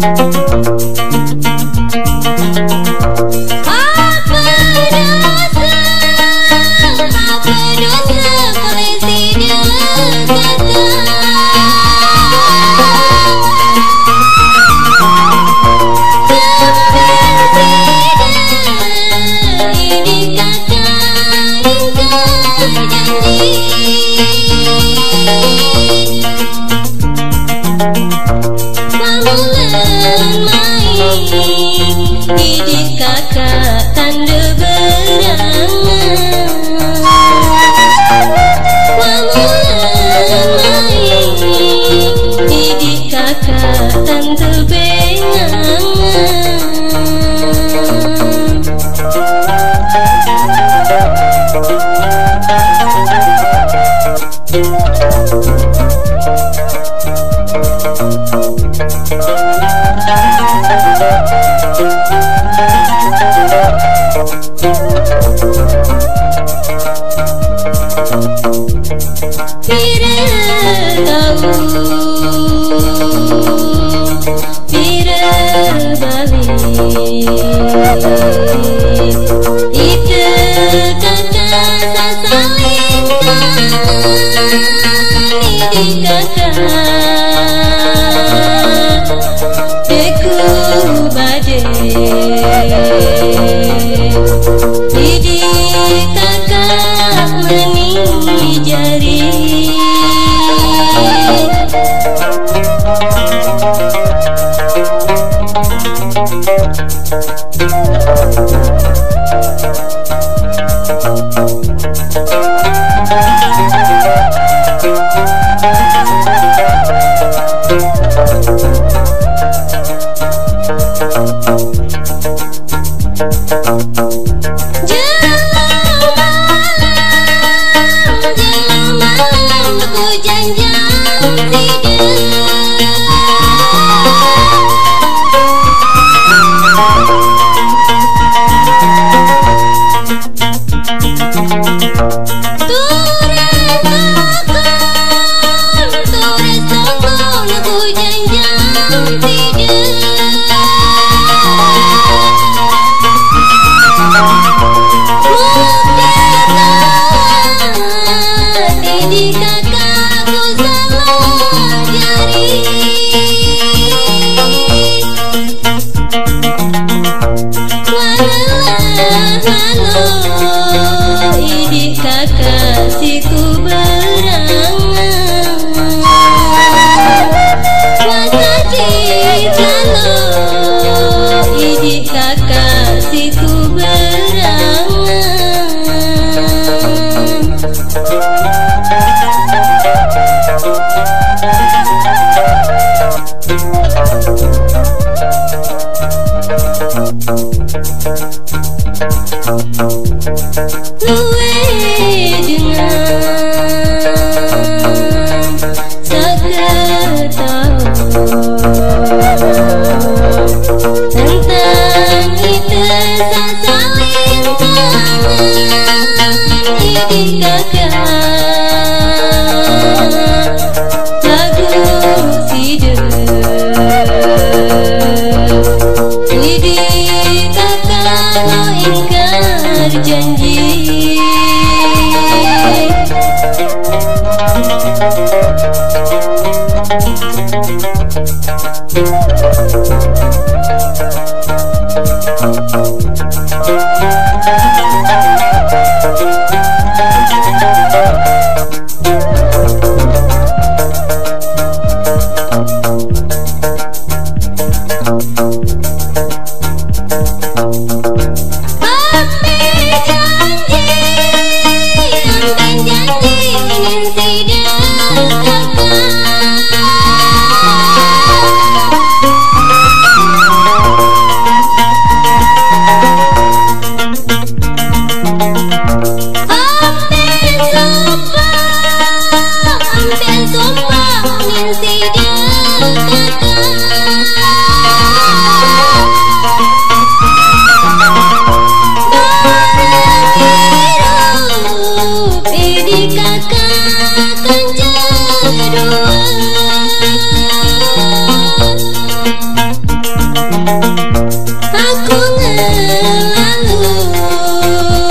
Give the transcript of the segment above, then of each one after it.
Thank love. Thank you.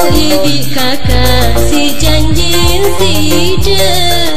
Sedih kakak si janji si tidak